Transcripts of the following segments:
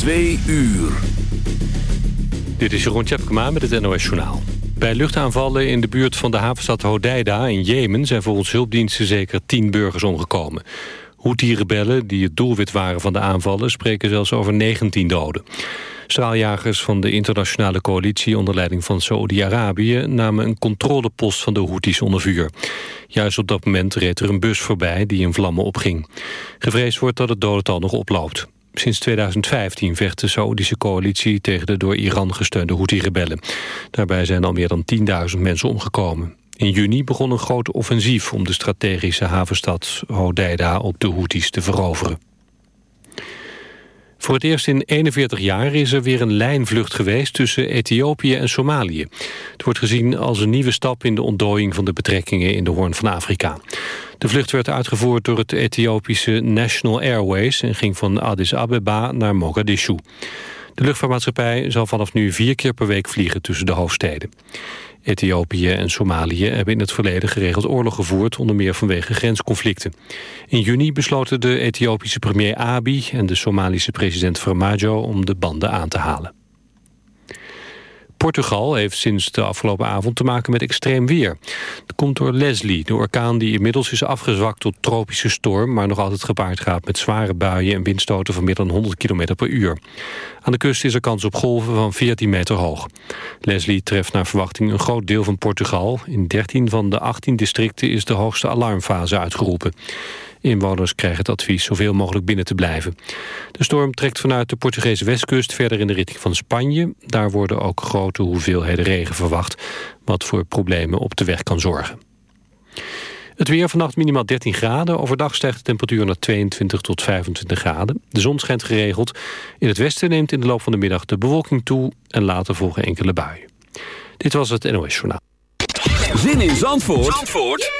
Twee uur. Dit is Jeroen Tjepkema met het NOS Journaal. Bij luchtaanvallen in de buurt van de havenstad Hodeida in Jemen... zijn volgens hulpdiensten zeker tien burgers omgekomen. Houthi-rebellen, die het doelwit waren van de aanvallen... spreken zelfs over 19 doden. Straaljagers van de internationale coalitie onder leiding van Saoedi-Arabië... namen een controlepost van de Houthis onder vuur. Juist op dat moment reed er een bus voorbij die in vlammen opging. Gevreesd wordt dat het dodental nog oploopt. Sinds 2015 vecht de Saoedische coalitie tegen de door Iran gesteunde Houthi-rebellen. Daarbij zijn al meer dan 10.000 mensen omgekomen. In juni begon een groot offensief om de strategische havenstad Hodeida op de Houthis te veroveren. Voor het eerst in 41 jaar is er weer een lijnvlucht geweest tussen Ethiopië en Somalië. Het wordt gezien als een nieuwe stap in de ontdooiing van de betrekkingen in de Hoorn van Afrika. De vlucht werd uitgevoerd door het Ethiopische National Airways en ging van Addis Abeba naar Mogadishu. De luchtvaartmaatschappij zal vanaf nu vier keer per week vliegen tussen de hoofdsteden. Ethiopië en Somalië hebben in het verleden geregeld oorlog gevoerd... onder meer vanwege grensconflicten. In juni besloten de Ethiopische premier Abiy... en de Somalische president Farmajo om de banden aan te halen. Portugal heeft sinds de afgelopen avond te maken met extreem weer. Het komt door Leslie, de orkaan die inmiddels is afgezwakt tot tropische storm... maar nog altijd gepaard gaat met zware buien en windstoten van meer dan 100 km per uur. Aan de kust is er kans op golven van 14 meter hoog. Leslie treft naar verwachting een groot deel van Portugal. In 13 van de 18 districten is de hoogste alarmfase uitgeroepen. Inwoners krijgen het advies zoveel mogelijk binnen te blijven. De storm trekt vanuit de Portugese westkust verder in de richting van Spanje. Daar worden ook grote hoeveelheden regen verwacht... wat voor problemen op de weg kan zorgen. Het weer vannacht minimaal 13 graden. Overdag stijgt de temperatuur naar 22 tot 25 graden. De zon schijnt geregeld. In het westen neemt in de loop van de middag de bewolking toe... en later volgen enkele buien. Dit was het NOS Journaal. Zin in Zandvoort, Zandvoort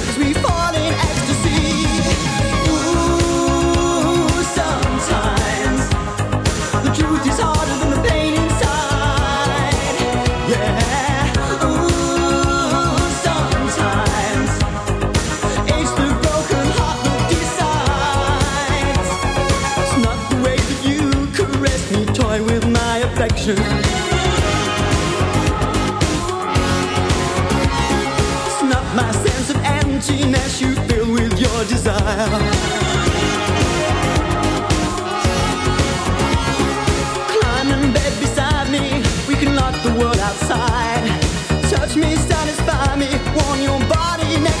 outside. Touch me, satisfy me, warm your body next.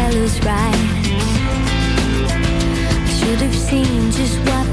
tell us right. I should have seen just what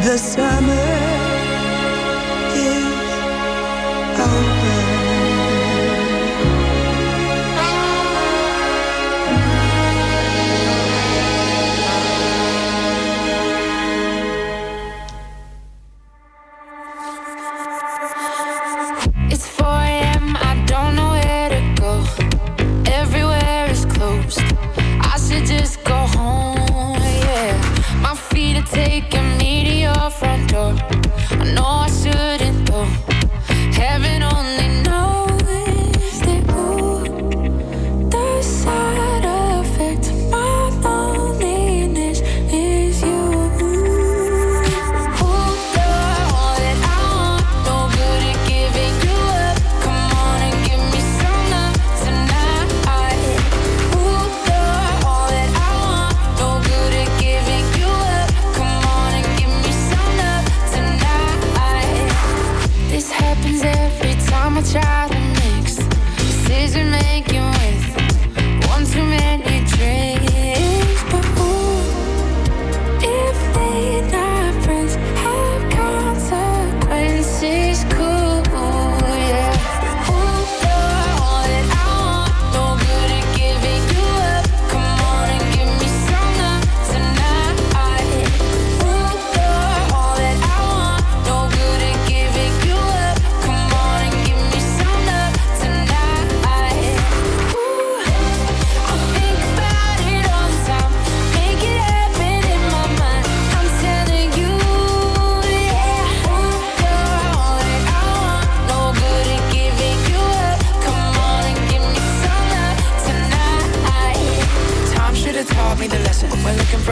the summer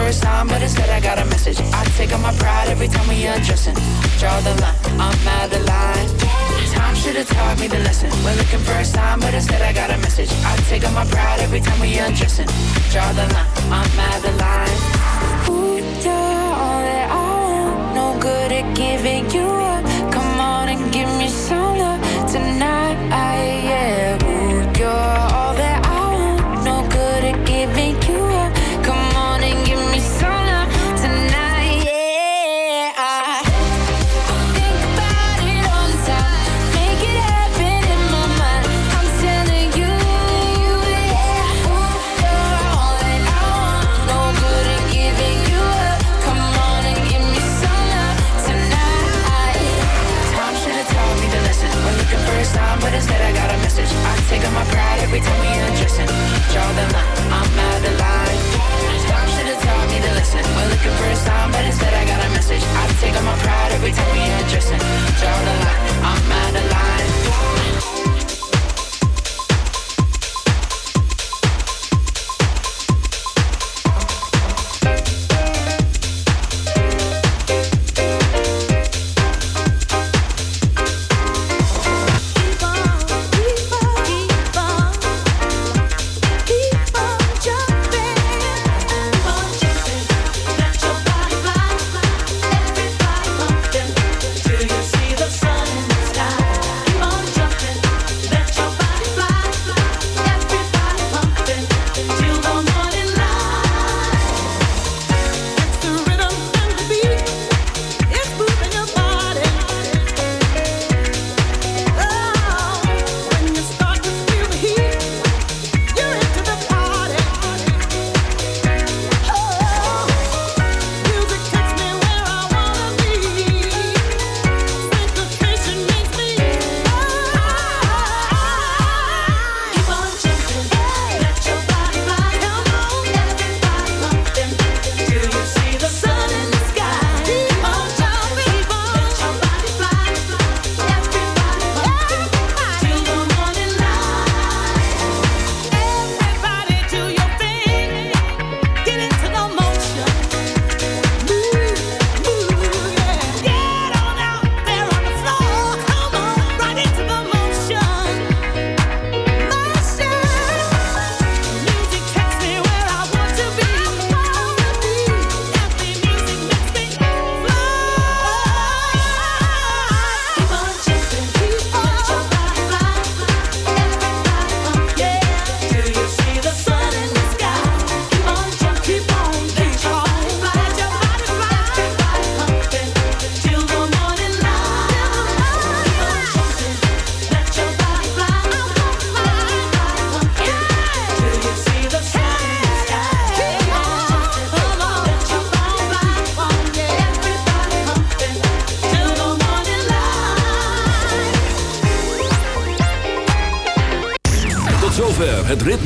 first time, but instead I got a message. I take out my pride every time we undressing. Draw the line, I'm out of line. Time should've taught me the lesson. We're looking for a sign, but instead I got a message. I take out my pride every time we undressing. Draw the line, I'm out of line. Ooh, you're all that I want. No good at giving you up. Come on and give me some love tonight. Yeah, ooh, you're. show them that I'm out of line. Stop should have taught me to listen. We're looking for a sign, but instead I got a message. I take on my pride every time we addressing. Draw the line, I'm out of line.